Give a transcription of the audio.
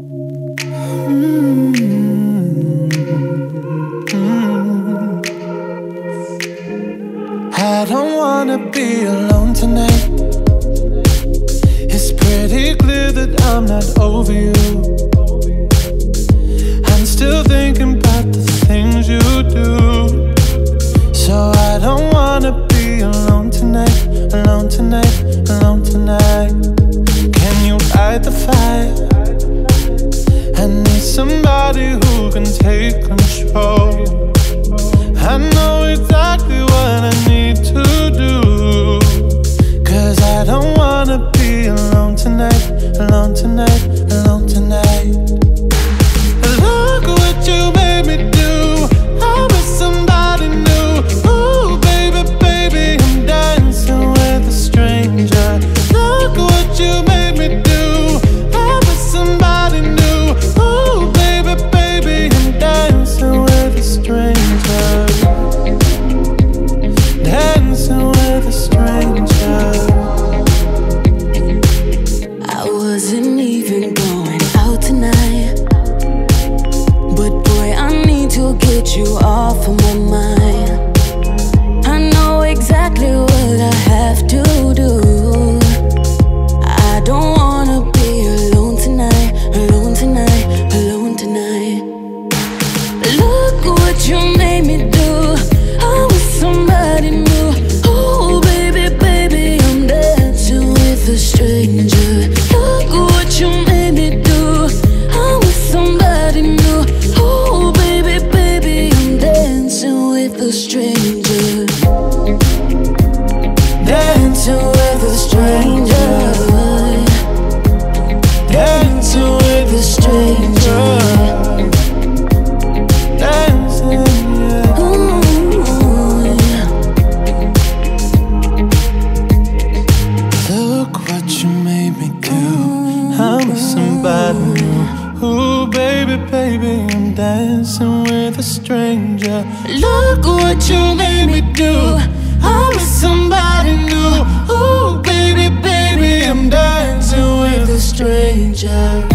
Mm-hmm. I don't wanna be alone tonight. It's pretty clear that I'm not over you. I'm still thinking about the things you do. So I don't wanna be alone tonight, alone tonight, alone tonight. around tonight alone with a stranger. With a stranger. Ooh. Look what you made me do. I'm somebody new. Ooh, baby, baby, I'm dancing with a stranger. Look what you made me do. danger.